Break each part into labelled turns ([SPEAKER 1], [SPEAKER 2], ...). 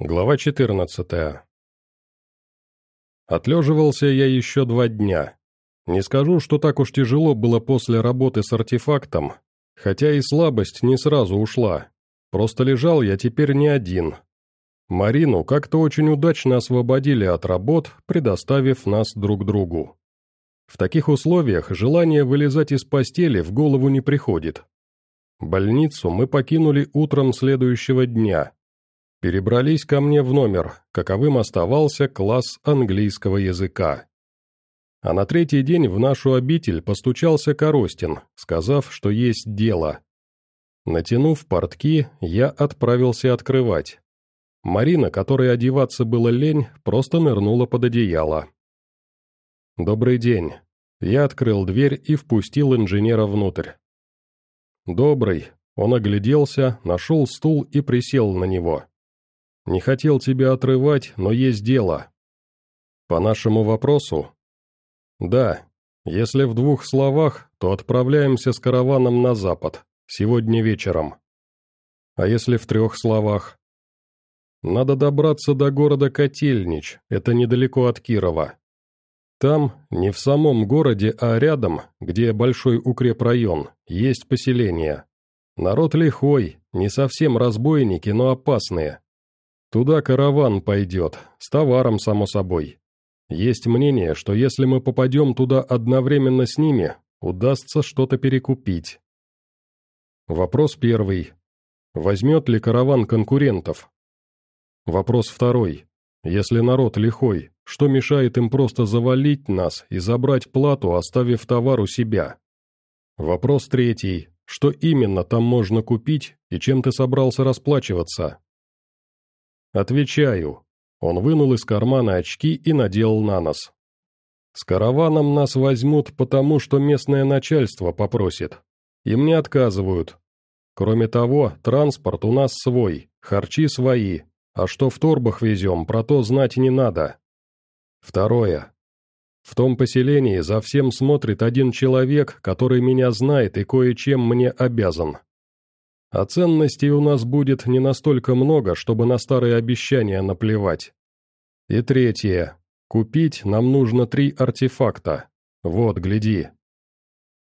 [SPEAKER 1] Глава 14 Отлеживался я еще два дня. Не скажу, что так уж тяжело было после работы с артефактом, хотя и слабость не сразу ушла. Просто лежал я теперь не один. Марину как-то очень удачно освободили от работ, предоставив нас друг другу. В таких условиях желание вылезать из постели в голову не приходит. Больницу мы покинули утром следующего дня, перебрались ко мне в номер, каковым оставался класс английского языка. А на третий день в нашу обитель постучался Коростин, сказав, что есть дело. Натянув портки, я отправился открывать. Марина, которой одеваться было лень, просто нырнула под одеяло. «Добрый день». Я открыл дверь и впустил инженера внутрь. «Добрый». Он огляделся, нашел стул и присел на него. Не хотел тебя отрывать, но есть дело. По нашему вопросу? Да. Если в двух словах, то отправляемся с караваном на запад, сегодня вечером. А если в трех словах? Надо добраться до города Котельнич, это недалеко от Кирова. Там, не в самом городе, а рядом, где большой укрепрайон, есть поселение. Народ лихой, не совсем разбойники, но опасные. Туда караван пойдет, с товаром, само собой. Есть мнение, что если мы попадем туда одновременно с ними, удастся что-то перекупить. Вопрос первый. Возьмет ли караван конкурентов? Вопрос второй. Если народ лихой, что мешает им просто завалить нас и забрать плату, оставив товар у себя? Вопрос третий. Что именно там можно купить и чем ты собрался расплачиваться? «Отвечаю». Он вынул из кармана очки и надел на нос. «С караваном нас возьмут, потому что местное начальство попросит. Им не отказывают. Кроме того, транспорт у нас свой, харчи свои, а что в торбах везем, про то знать не надо. Второе. В том поселении за всем смотрит один человек, который меня знает и кое-чем мне обязан. А ценностей у нас будет не настолько много, чтобы на старые обещания наплевать. И третье. Купить нам нужно три артефакта. Вот, гляди.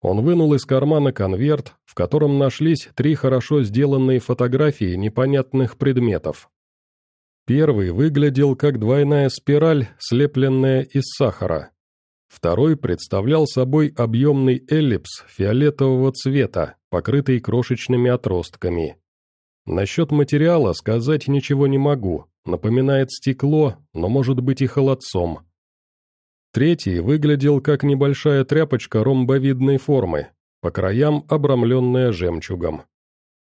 [SPEAKER 1] Он вынул из кармана конверт, в котором нашлись три хорошо сделанные фотографии непонятных предметов. Первый выглядел как двойная спираль, слепленная из сахара. Второй представлял собой объемный эллипс фиолетового цвета, покрытый крошечными отростками. Насчет материала сказать ничего не могу, напоминает стекло, но может быть и холодцом. Третий выглядел как небольшая тряпочка ромбовидной формы, по краям обрамленная жемчугом.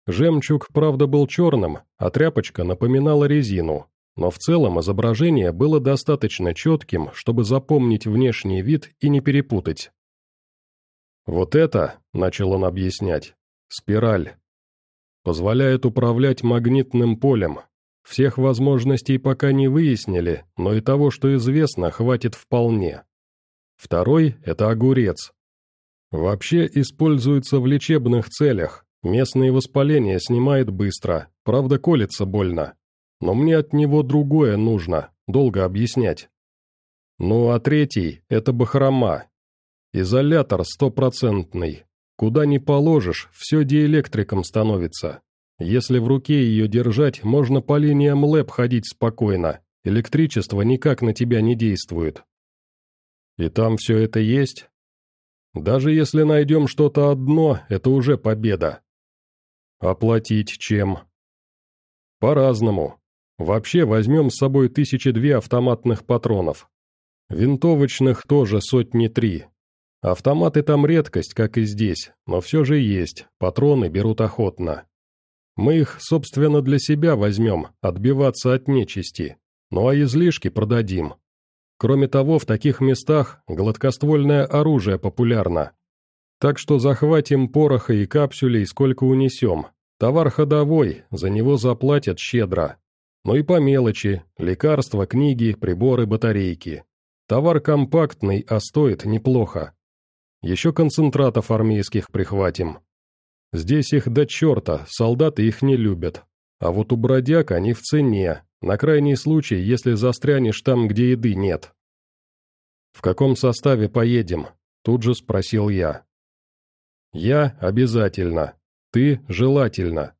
[SPEAKER 1] Жемчуг, правда, был черным, а тряпочка напоминала резину, но в целом изображение было достаточно четким, чтобы запомнить внешний вид и не перепутать. «Вот это», — начал он объяснять, — «спираль. Позволяет управлять магнитным полем. Всех возможностей пока не выяснили, но и того, что известно, хватит вполне. Второй — это огурец. Вообще используется в лечебных целях. Местные воспаления снимает быстро, правда колется больно. Но мне от него другое нужно, долго объяснять. Ну а третий — это бахрома, Изолятор стопроцентный. Куда ни положишь, все диэлектриком становится. Если в руке ее держать, можно по линиям ЛЭП ходить спокойно. Электричество никак на тебя не действует. И там все это есть? Даже если найдем что-то одно, это уже победа. Оплатить чем? По-разному. Вообще возьмем с собой тысячи две автоматных патронов. Винтовочных тоже сотни три. Автоматы там редкость, как и здесь, но все же есть, патроны берут охотно. Мы их, собственно, для себя возьмем, отбиваться от нечисти, ну а излишки продадим. Кроме того, в таких местах гладкоствольное оружие популярно. Так что захватим пороха и капсулей сколько унесем. Товар ходовой, за него заплатят щедро. Ну и по мелочи, лекарства, книги, приборы, батарейки. Товар компактный, а стоит неплохо. Еще концентратов армейских прихватим. Здесь их до черта, солдаты их не любят. А вот у бродяг они в цене, на крайний случай, если застрянешь там, где еды нет. «В каком составе поедем?» — тут же спросил я. «Я обязательно. Ты желательно.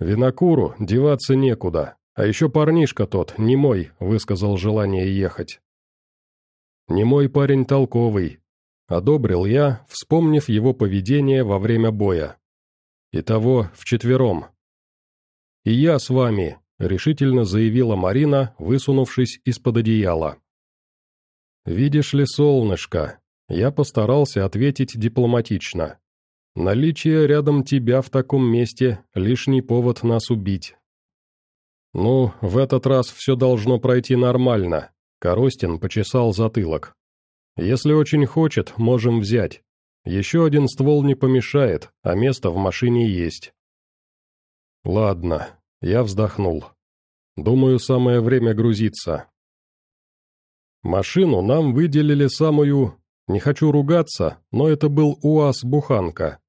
[SPEAKER 1] Винокуру деваться некуда. А еще парнишка тот, не мой, высказал желание ехать. Не мой парень толковый. Одобрил я, вспомнив его поведение во время боя. Итого вчетвером. «И я с вами», — решительно заявила Марина, высунувшись из-под одеяла. «Видишь ли, солнышко?» Я постарался ответить дипломатично. «Наличие рядом тебя в таком месте — лишний повод нас убить». «Ну, в этот раз все должно пройти нормально», — Коростин почесал затылок. «Если очень хочет, можем взять. Еще один ствол не помешает, а место в машине есть». «Ладно», — я вздохнул. «Думаю, самое время грузиться». Машину нам выделили самую... Не хочу ругаться, но это был УАЗ-буханка.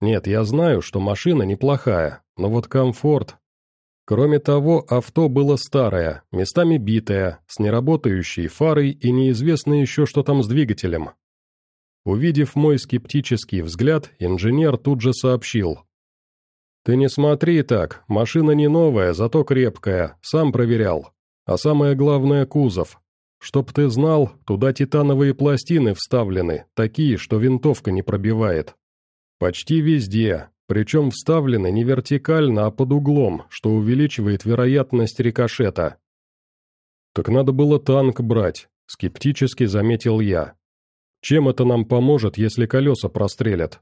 [SPEAKER 1] Нет, я знаю, что машина неплохая, но вот комфорт... Кроме того, авто было старое, местами битое, с неработающей фарой и неизвестно еще, что там с двигателем. Увидев мой скептический взгляд, инженер тут же сообщил. «Ты не смотри так, машина не новая, зато крепкая, сам проверял. А самое главное – кузов. Чтоб ты знал, туда титановые пластины вставлены, такие, что винтовка не пробивает. Почти везде, причем вставлены не вертикально, а под углом, что увеличивает вероятность рикошета. «Так надо было танк брать», — скептически заметил я. «Чем это нам поможет, если колеса прострелят?»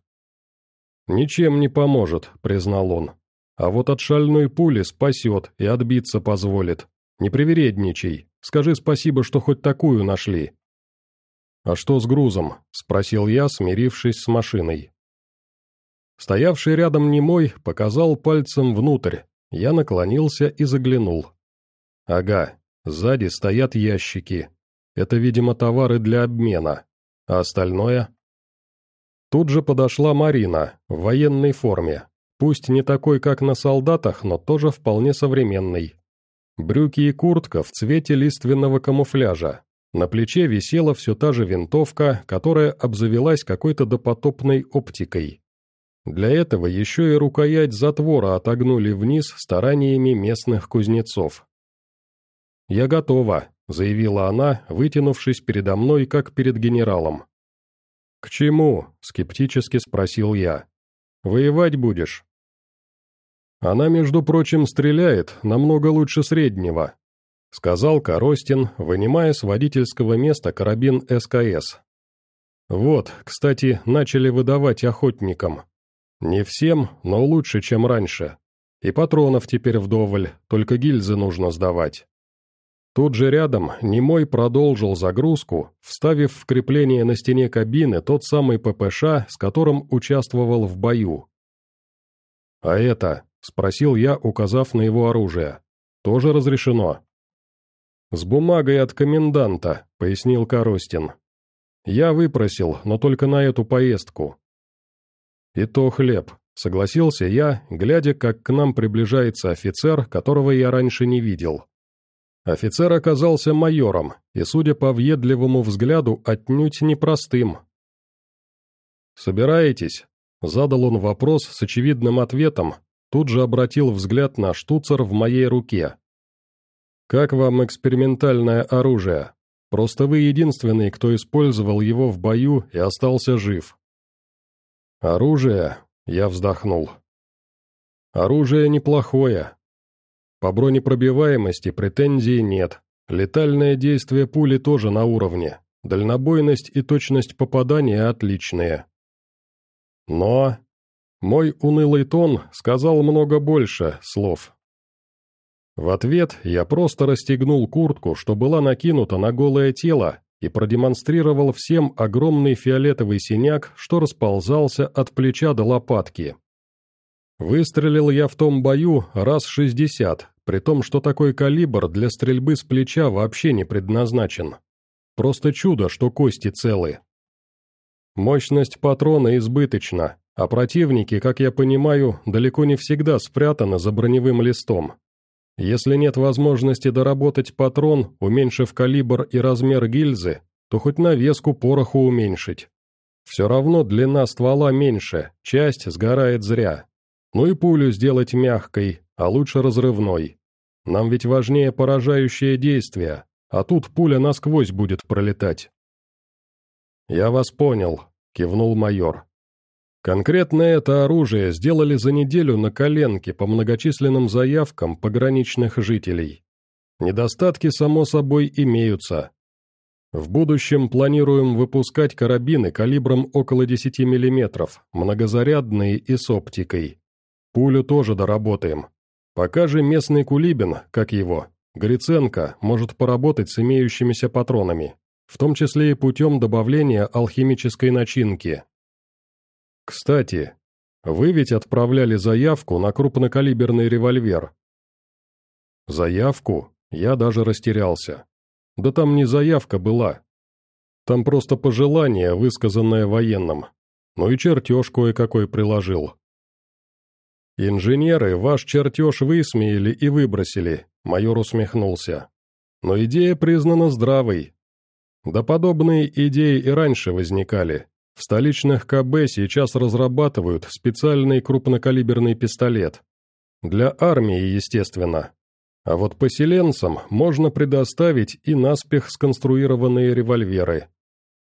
[SPEAKER 1] «Ничем не поможет», — признал он. «А вот от шальной пули спасет и отбиться позволит. Не привередничай, скажи спасибо, что хоть такую нашли». «А что с грузом?» — спросил я, смирившись с машиной. Стоявший рядом немой показал пальцем внутрь. Я наклонился и заглянул. Ага, сзади стоят ящики. Это, видимо, товары для обмена. А остальное? Тут же подошла Марина, в военной форме. Пусть не такой, как на солдатах, но тоже вполне современный. Брюки и куртка в цвете лиственного камуфляжа. На плече висела все та же винтовка, которая обзавелась какой-то допотопной оптикой. Для этого еще и рукоять затвора отогнули вниз стараниями местных кузнецов. «Я готова», — заявила она, вытянувшись передо мной, как перед генералом. «К чему?» — скептически спросил я. «Воевать будешь?» «Она, между прочим, стреляет намного лучше среднего», — сказал Коростин, вынимая с водительского места карабин СКС. «Вот, кстати, начали выдавать охотникам. Не всем, но лучше, чем раньше. И патронов теперь вдоволь, только гильзы нужно сдавать. Тут же рядом Немой продолжил загрузку, вставив в крепление на стене кабины тот самый ППШ, с которым участвовал в бою. «А это?» — спросил я, указав на его оружие. «Тоже разрешено?» «С бумагой от коменданта», — пояснил Коростин. «Я выпросил, но только на эту поездку. «И то хлеб», — согласился я, глядя, как к нам приближается офицер, которого я раньше не видел. Офицер оказался майором, и, судя по въедливому взгляду, отнюдь непростым. «Собираетесь?» — задал он вопрос с очевидным ответом, тут же обратил взгляд на штуцер в моей руке. «Как вам экспериментальное оружие? Просто вы единственный, кто использовал его в бою и остался жив. «Оружие?» — я вздохнул. «Оружие неплохое. По бронепробиваемости претензий нет. Летальное действие пули тоже на уровне. Дальнобойность и точность попадания отличные. Но...» Мой унылый тон сказал много больше слов. В ответ я просто расстегнул куртку, что была накинута на голое тело, и продемонстрировал всем огромный фиолетовый синяк, что расползался от плеча до лопатки. Выстрелил я в том бою раз шестьдесят, при том, что такой калибр для стрельбы с плеча вообще не предназначен. Просто чудо, что кости целы. Мощность патрона избыточна, а противники, как я понимаю, далеко не всегда спрятаны за броневым листом. Если нет возможности доработать патрон, уменьшив калибр и размер гильзы, то хоть навеску пороху уменьшить. Все равно длина ствола меньше, часть сгорает зря. Ну и пулю сделать мягкой, а лучше разрывной. Нам ведь важнее поражающее действие, а тут пуля насквозь будет пролетать. «Я вас понял», — кивнул майор. Конкретно это оружие сделали за неделю на коленке по многочисленным заявкам пограничных жителей. Недостатки, само собой, имеются. В будущем планируем выпускать карабины калибром около 10 мм, многозарядные и с оптикой. Пулю тоже доработаем. Пока же местный Кулибин, как его, Гриценко, может поработать с имеющимися патронами, в том числе и путем добавления алхимической начинки. Кстати, вы ведь отправляли заявку на крупнокалиберный револьвер. Заявку? Я даже растерялся. Да там не заявка была. Там просто пожелание, высказанное военным. Ну и чертеж кое-какой приложил. «Инженеры ваш чертеж высмеяли и выбросили», — майор усмехнулся. «Но идея признана здравой. Да подобные идеи и раньше возникали. В столичных КБ сейчас разрабатывают специальный крупнокалиберный пистолет. Для армии, естественно. А вот поселенцам можно предоставить и наспех сконструированные револьверы.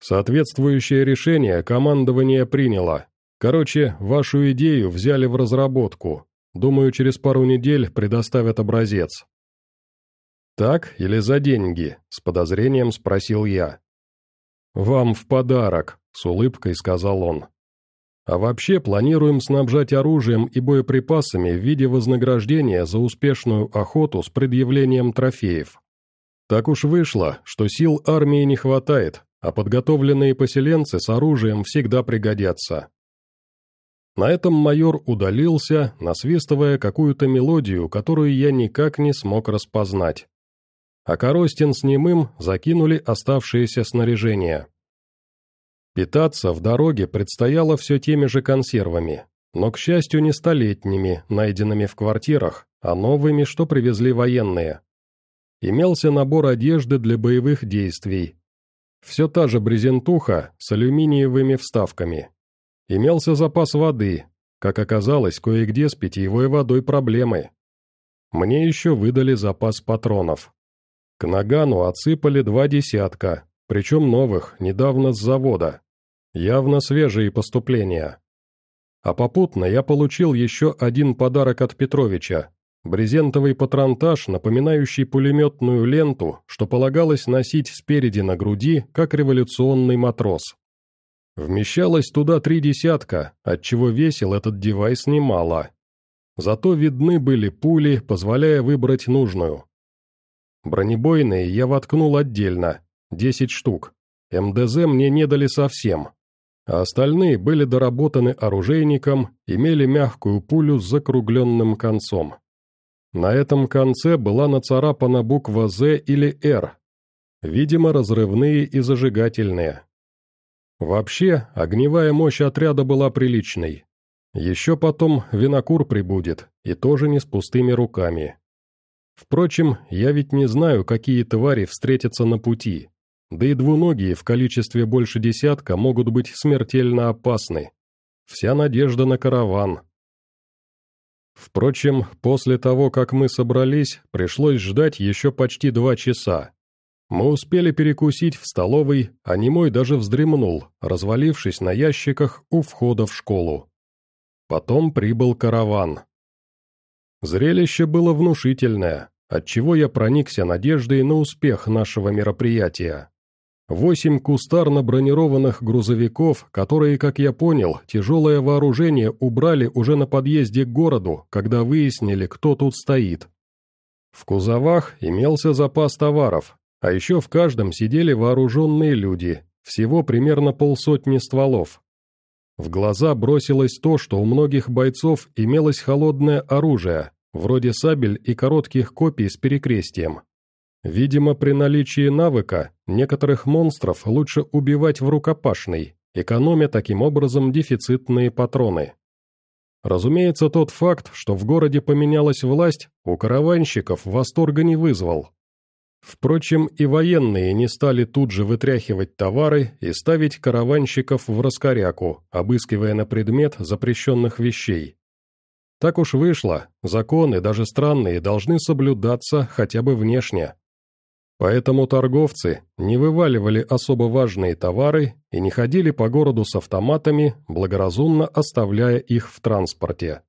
[SPEAKER 1] Соответствующее решение командование приняло. Короче, вашу идею взяли в разработку. Думаю, через пару недель предоставят образец. «Так или за деньги?» – с подозрением спросил я. «Вам в подарок», — с улыбкой сказал он. «А вообще планируем снабжать оружием и боеприпасами в виде вознаграждения за успешную охоту с предъявлением трофеев. Так уж вышло, что сил армии не хватает, а подготовленные поселенцы с оружием всегда пригодятся». На этом майор удалился, насвистывая какую-то мелодию, которую я никак не смог распознать а Коростин с Немым закинули оставшееся снаряжение. Питаться в дороге предстояло все теми же консервами, но, к счастью, не столетними, найденными в квартирах, а новыми, что привезли военные. Имелся набор одежды для боевых действий. Все та же брезентуха с алюминиевыми вставками. Имелся запас воды, как оказалось, кое-где с питьевой водой проблемы. Мне еще выдали запас патронов. К нагану отсыпали два десятка, причем новых, недавно с завода. Явно свежие поступления. А попутно я получил еще один подарок от Петровича. Брезентовый патронтаж, напоминающий пулеметную ленту, что полагалось носить спереди на груди, как революционный матрос. Вмещалось туда три десятка, отчего весил этот девайс немало. Зато видны были пули, позволяя выбрать нужную. Бронебойные я воткнул отдельно, 10 штук. МДЗ мне не дали совсем. А остальные были доработаны оружейником, имели мягкую пулю с закругленным концом. На этом конце была нацарапана буква «З» или «Р», видимо, разрывные и зажигательные. Вообще, огневая мощь отряда была приличной. Еще потом винокур прибудет, и тоже не с пустыми руками. Впрочем, я ведь не знаю, какие твари встретятся на пути. Да и двуногие в количестве больше десятка могут быть смертельно опасны. Вся надежда на караван. Впрочем, после того, как мы собрались, пришлось ждать еще почти два часа. Мы успели перекусить в столовой, а немой даже вздремнул, развалившись на ящиках у входа в школу. Потом прибыл караван. Зрелище было внушительное, отчего я проникся надеждой на успех нашего мероприятия. Восемь кустарно бронированных грузовиков, которые, как я понял, тяжелое вооружение убрали уже на подъезде к городу, когда выяснили, кто тут стоит. В кузовах имелся запас товаров, а еще в каждом сидели вооруженные люди, всего примерно полсотни стволов. В глаза бросилось то, что у многих бойцов имелось холодное оружие, вроде сабель и коротких копий с перекрестием. Видимо, при наличии навыка некоторых монстров лучше убивать в рукопашной, экономя таким образом дефицитные патроны. Разумеется, тот факт, что в городе поменялась власть, у караванщиков восторга не вызвал. Впрочем, и военные не стали тут же вытряхивать товары и ставить караванщиков в раскоряку, обыскивая на предмет запрещенных вещей. Так уж вышло, законы, даже странные, должны соблюдаться хотя бы внешне. Поэтому торговцы не вываливали особо важные товары и не ходили по городу с автоматами, благоразумно оставляя их в транспорте.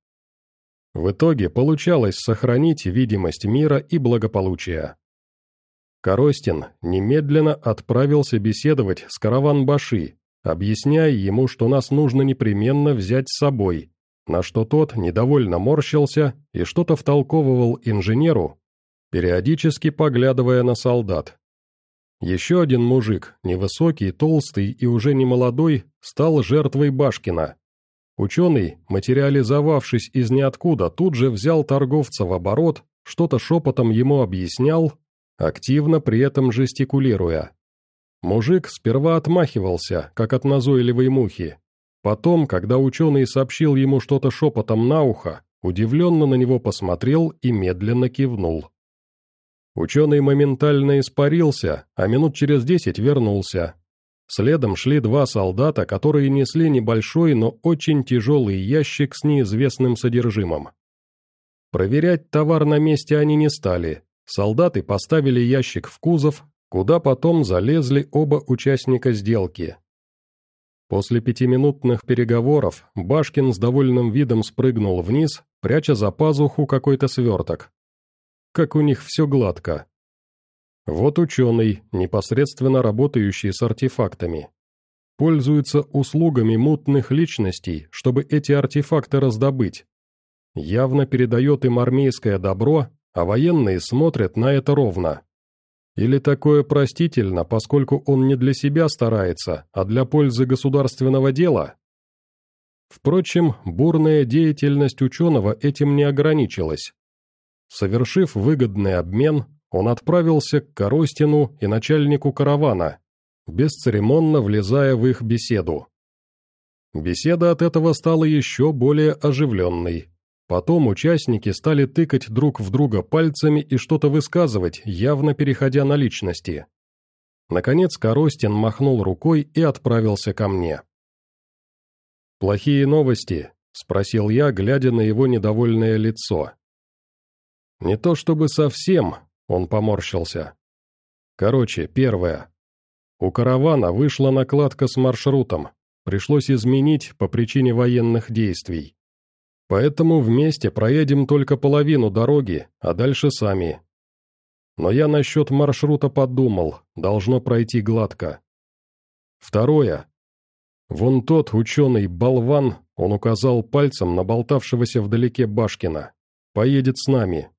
[SPEAKER 1] В итоге получалось сохранить видимость мира и благополучия. Коростин немедленно отправился беседовать с караван-баши, объясняя ему, что нас нужно непременно взять с собой, на что тот недовольно морщился и что-то втолковывал инженеру, периодически поглядывая на солдат. Еще один мужик, невысокий, толстый и уже не молодой, стал жертвой Башкина. Ученый, материализовавшись из ниоткуда, тут же взял торговца в оборот, что-то шепотом ему объяснял, активно при этом жестикулируя. Мужик сперва отмахивался, как от назойливой мухи. Потом, когда ученый сообщил ему что-то шепотом на ухо, удивленно на него посмотрел и медленно кивнул. Ученый моментально испарился, а минут через десять вернулся. Следом шли два солдата, которые несли небольшой, но очень тяжелый ящик с неизвестным содержимым. Проверять товар на месте они не стали. Солдаты поставили ящик в кузов, куда потом залезли оба участника сделки. После пятиминутных переговоров Башкин с довольным видом спрыгнул вниз, пряча за пазуху какой-то сверток как у них все гладко. Вот ученый, непосредственно работающий с артефактами. Пользуется услугами мутных личностей, чтобы эти артефакты раздобыть. Явно передает им армейское добро, а военные смотрят на это ровно. Или такое простительно, поскольку он не для себя старается, а для пользы государственного дела? Впрочем, бурная деятельность ученого этим не ограничилась. Совершив выгодный обмен, он отправился к Коростину и начальнику каравана, бесцеремонно влезая в их беседу. Беседа от этого стала еще более оживленной. Потом участники стали тыкать друг в друга пальцами и что-то высказывать, явно переходя на личности. Наконец Коростин махнул рукой и отправился ко мне. «Плохие новости?» — спросил я, глядя на его недовольное лицо. «Не то чтобы совсем», — он поморщился. «Короче, первое. У каравана вышла накладка с маршрутом. Пришлось изменить по причине военных действий. Поэтому вместе проедем только половину дороги, а дальше сами. Но я насчет маршрута подумал, должно пройти гладко. Второе. Вон тот ученый-болван, он указал пальцем на болтавшегося вдалеке Башкина, поедет с нами,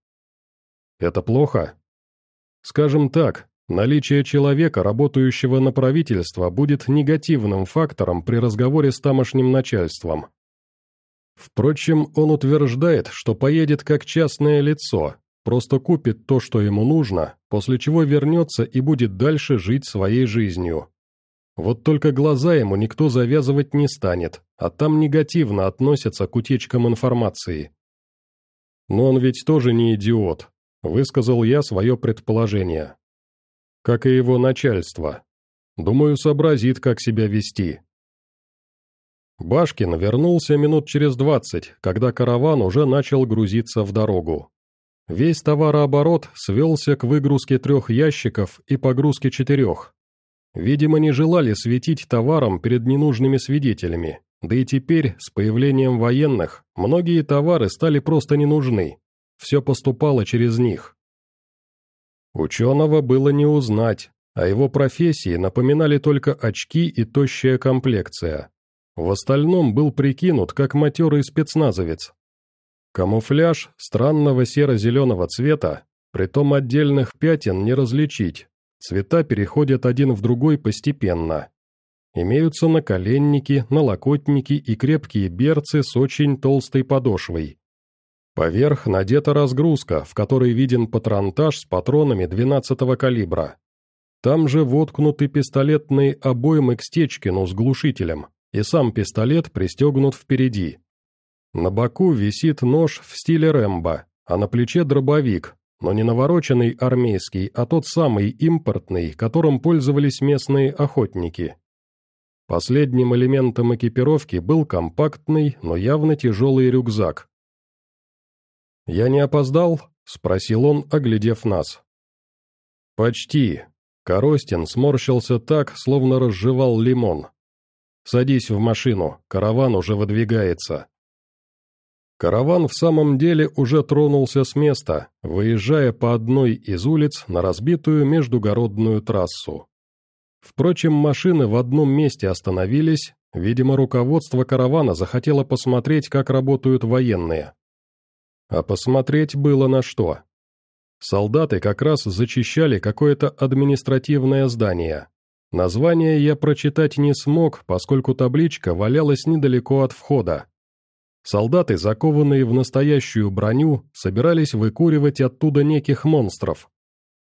[SPEAKER 1] это плохо? Скажем так, наличие человека, работающего на правительство, будет негативным фактором при разговоре с тамошним начальством. Впрочем, он утверждает, что поедет как частное лицо, просто купит то, что ему нужно, после чего вернется и будет дальше жить своей жизнью. Вот только глаза ему никто завязывать не станет, а там негативно относятся к утечкам информации. Но он ведь тоже не идиот, Высказал я свое предположение. Как и его начальство. Думаю, сообразит, как себя вести. Башкин вернулся минут через двадцать, когда караван уже начал грузиться в дорогу. Весь товарооборот свелся к выгрузке трех ящиков и погрузке четырех. Видимо, не желали светить товаром перед ненужными свидетелями, да и теперь, с появлением военных, многие товары стали просто не нужны, все поступало через них. Ученого было не узнать, а его профессии напоминали только очки и тощая комплекция. В остальном был прикинут как матерый спецназовец. Камуфляж странного серо-зеленого цвета, притом отдельных пятен не различить, цвета переходят один в другой постепенно. Имеются наколенники, налокотники и крепкие берцы с очень толстой подошвой. Поверх надета разгрузка, в которой виден патронтаж с патронами 12-го калибра. Там же воткнуты пистолетные обоймы к Стечкину с глушителем, и сам пистолет пристегнут впереди. На боку висит нож в стиле Рэмбо, а на плече дробовик, но не навороченный армейский, а тот самый импортный, которым пользовались местные охотники. Последним элементом экипировки был компактный, но явно тяжелый рюкзак. «Я не опоздал?» — спросил он, оглядев нас. «Почти». Коростин сморщился так, словно разжевал лимон. «Садись в машину, караван уже выдвигается». Караван в самом деле уже тронулся с места, выезжая по одной из улиц на разбитую междугородную трассу. Впрочем, машины в одном месте остановились, видимо, руководство каравана захотело посмотреть, как работают военные. А посмотреть было на что. Солдаты как раз зачищали какое-то административное здание. Название я прочитать не смог, поскольку табличка валялась недалеко от входа. Солдаты, закованные в настоящую броню, собирались выкуривать оттуда неких монстров.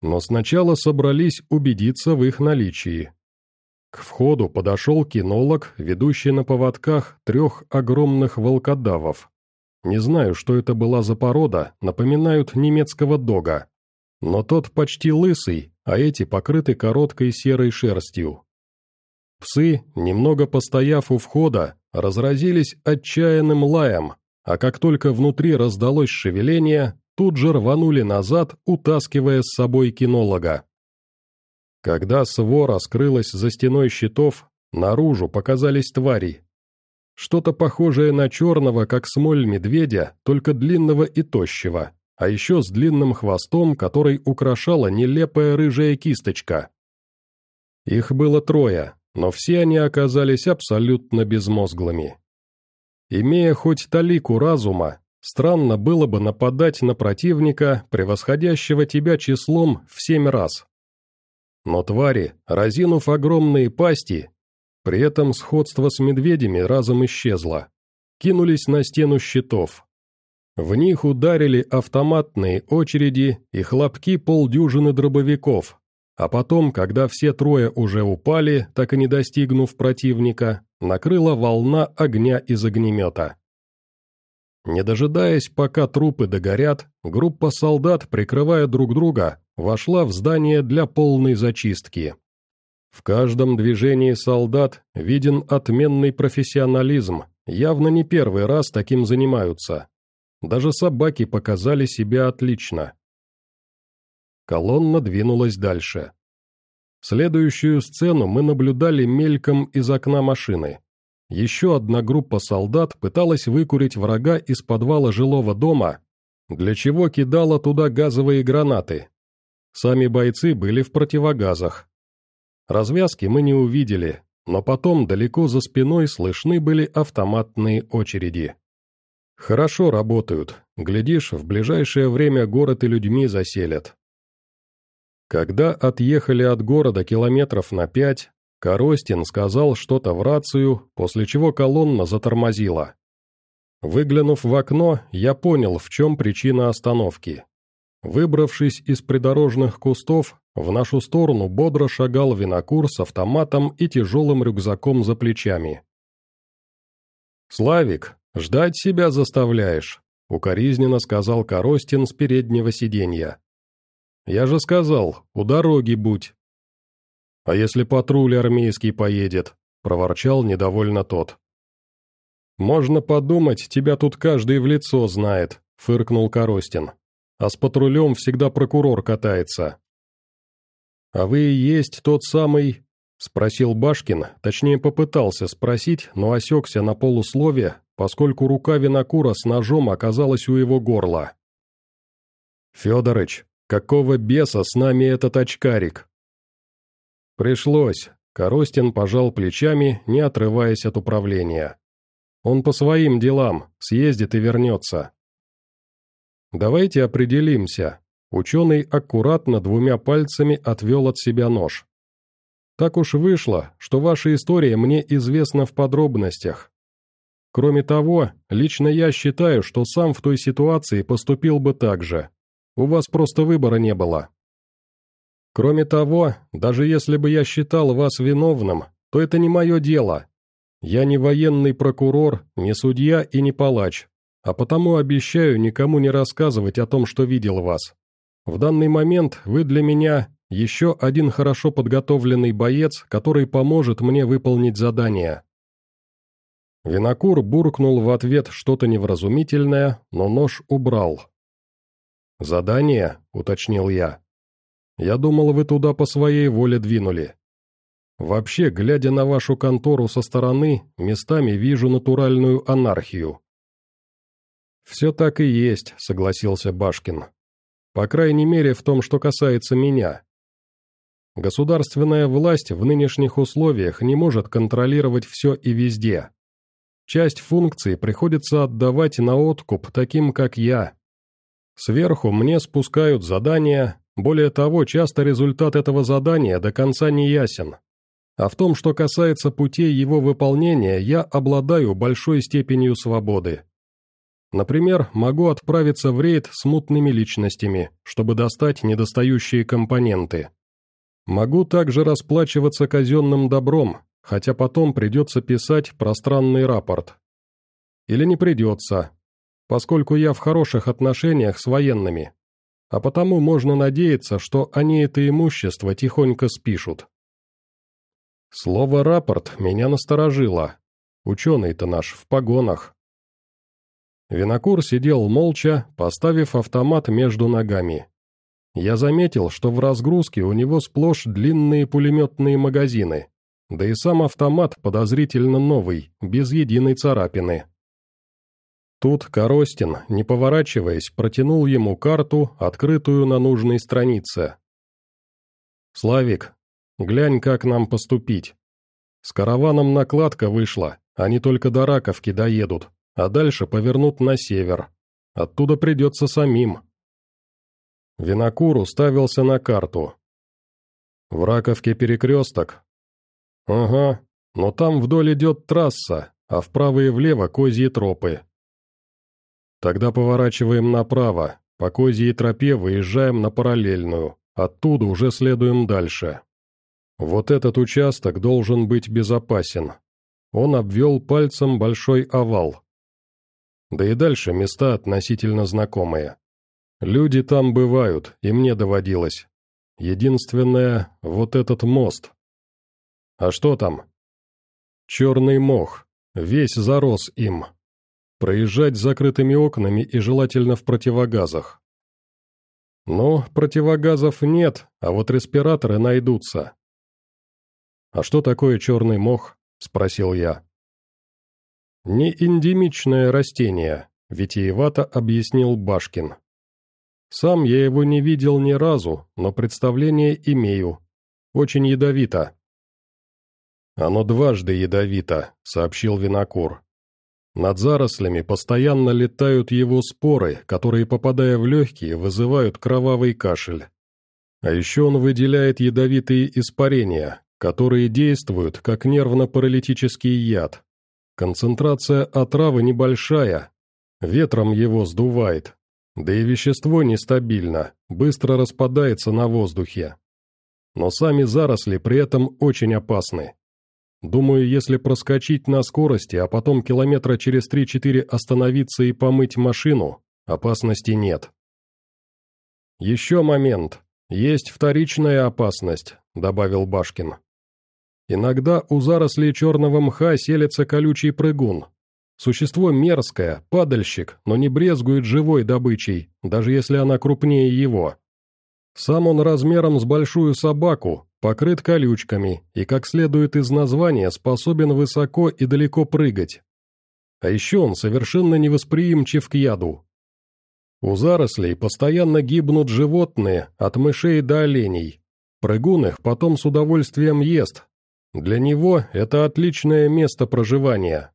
[SPEAKER 1] Но сначала собрались убедиться в их наличии. К входу подошел кинолог, ведущий на поводках трех огромных волкодавов. Не знаю, что это была за порода, напоминают немецкого дога. Но тот почти лысый, а эти покрыты короткой серой шерстью. Псы, немного постояв у входа, разразились отчаянным лаем, а как только внутри раздалось шевеление, тут же рванули назад, утаскивая с собой кинолога. Когда свора скрылась за стеной щитов, наружу показались твари. Что-то похожее на черного, как смоль медведя, только длинного и тощего, а еще с длинным хвостом, который украшала нелепая рыжая кисточка. Их было трое, но все они оказались абсолютно безмозглыми. Имея хоть талику разума, странно было бы нападать на противника, превосходящего тебя числом в семь раз. Но твари, разинув огромные пасти, при этом сходство с медведями разом исчезло, кинулись на стену щитов. В них ударили автоматные очереди и хлопки полдюжины дробовиков, а потом, когда все трое уже упали, так и не достигнув противника, накрыла волна огня из огнемета. Не дожидаясь, пока трупы догорят, группа солдат, прикрывая друг друга, вошла в здание для полной зачистки. В каждом движении солдат виден отменный профессионализм, явно не первый раз таким занимаются. Даже собаки показали себя отлично. Колонна двинулась дальше. Следующую сцену мы наблюдали мельком из окна машины. Еще одна группа солдат пыталась выкурить врага из подвала жилого дома, для чего кидала туда газовые гранаты. Сами бойцы были в противогазах. Развязки мы не увидели, но потом далеко за спиной слышны были автоматные очереди. Хорошо работают, глядишь, в ближайшее время город и людьми заселят. Когда отъехали от города километров на пять, Коростин сказал что-то в рацию, после чего колонна затормозила. Выглянув в окно, я понял, в чем причина остановки. Выбравшись из придорожных кустов, в нашу сторону бодро шагал винокур с автоматом и тяжелым рюкзаком за плечами. «Славик, ждать себя заставляешь», — укоризненно сказал Коростин с переднего сиденья. «Я же сказал, у дороги будь». «А если патруль армейский поедет?» — проворчал недовольно тот. «Можно подумать, тебя тут каждый в лицо знает», — фыркнул Коростин. «А с патрулем всегда прокурор катается». «А вы и есть тот самый...» — спросил Башкин, точнее попытался спросить, но осекся на полуслове, поскольку рука винокура с ножом оказалась у его горла. «Федорыч, Какого беса с нами этот очкарик? Пришлось. Коростин пожал плечами, не отрываясь от управления. Он по своим делам, съездит и вернется. Давайте определимся. Ученый аккуратно двумя пальцами отвел от себя нож. Так уж вышло, что ваша история мне известна в подробностях. Кроме того, лично я считаю, что сам в той ситуации поступил бы так же. У вас просто выбора не было. Кроме того, даже если бы я считал вас виновным, то это не мое дело. Я не военный прокурор, не судья и не палач, а потому обещаю никому не рассказывать о том, что видел вас. В данный момент вы для меня еще один хорошо подготовленный боец, который поможет мне выполнить задание». Винокур буркнул в ответ что-то невразумительное, но нож убрал. «Задание?» — уточнил я. «Я думал, вы туда по своей воле двинули. Вообще, глядя на вашу контору со стороны, местами вижу натуральную анархию». «Все так и есть», — согласился Башкин. «По крайней мере, в том, что касается меня. Государственная власть в нынешних условиях не может контролировать все и везде. Часть функций приходится отдавать на откуп таким, как я. Сверху мне спускают задания, более того, часто результат этого задания до конца не ясен. А в том, что касается путей его выполнения, я обладаю большой степенью свободы. Например, могу отправиться в рейд с мутными личностями, чтобы достать недостающие компоненты. Могу также расплачиваться казенным добром, хотя потом придется писать пространный рапорт. Или не придется, поскольку я в хороших отношениях с военными, а потому можно надеяться, что они это имущество тихонько спишут. Слово «рапорт» меня насторожило. Ученый-то наш в погонах. Винокур сидел молча, поставив автомат между ногами. Я заметил, что в разгрузке у него сплошь длинные пулеметные магазины, да и сам автомат подозрительно новый, без единой царапины. Тут Коростин, не поворачиваясь, протянул ему карту, открытую на нужной странице. «Славик, глянь, как нам поступить. С караваном накладка вышла, они только до Раковки доедут, а дальше повернут на север. Оттуда придется самим». Винокур уставился на карту. «В Раковке перекресток?» «Ага, но там вдоль идет трасса, а вправо и влево козьи тропы». «Тогда поворачиваем направо, по козьей тропе выезжаем на параллельную, оттуда уже следуем дальше. Вот этот участок должен быть безопасен». Он обвел пальцем большой овал. Да и дальше места относительно знакомые. Люди там бывают, и мне доводилось. Единственное, вот этот мост. А что там? Черный мох, весь зарос им. Проезжать с закрытыми окнами и желательно в противогазах. Ну, противогазов нет, а вот респираторы найдутся. «А что такое черный мох?» — спросил я. «Не эндемичное растение», — витиевато объяснил Башкин. Сам я его не видел ни разу, но представление имею. Очень ядовито. «Оно дважды ядовито», — сообщил Винокур. «Над зарослями постоянно летают его споры, которые, попадая в легкие, вызывают кровавый кашель. А еще он выделяет ядовитые испарения, которые действуют как нервно-паралитический яд. Концентрация отравы небольшая, ветром его сдувает, да и вещество нестабильно, быстро распадается на воздухе. Но сами заросли при этом очень опасны. Думаю, если проскочить на скорости, а потом километра через 3-4 остановиться и помыть машину, опасности нет. «Еще момент. Есть вторичная опасность», — добавил Башкин. «Иногда у зарослей черного мха селится колючий прыгун, Существо мерзкое, падальщик, но не брезгует живой добычей, даже если она крупнее его. Сам он размером с большую собаку, покрыт колючками и, как следует из названия, способен высоко и далеко прыгать. А еще он совершенно невосприимчив к яду. У зарослей постоянно гибнут животные, от мышей до оленей. Прыгун их потом с удовольствием ест. Для него это отличное место проживания.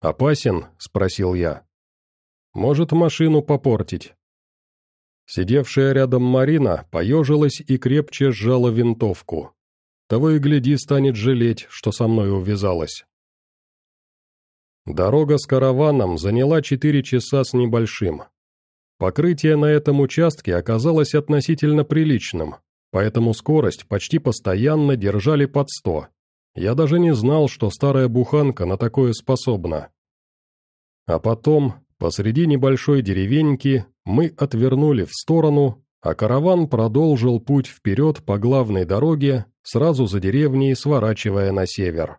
[SPEAKER 1] «Опасен?» — спросил я. «Может машину попортить». Сидевшая рядом Марина поежилась и крепче сжала винтовку. Того и гляди станет жалеть, что со мной увязалась. Дорога с караваном заняла четыре часа с небольшим. Покрытие на этом участке оказалось относительно приличным, поэтому скорость почти постоянно держали под сто. Я даже не знал, что старая буханка на такое способна. А потом, посреди небольшой деревеньки, мы отвернули в сторону, а караван продолжил путь вперед по главной дороге, сразу за деревней сворачивая на север.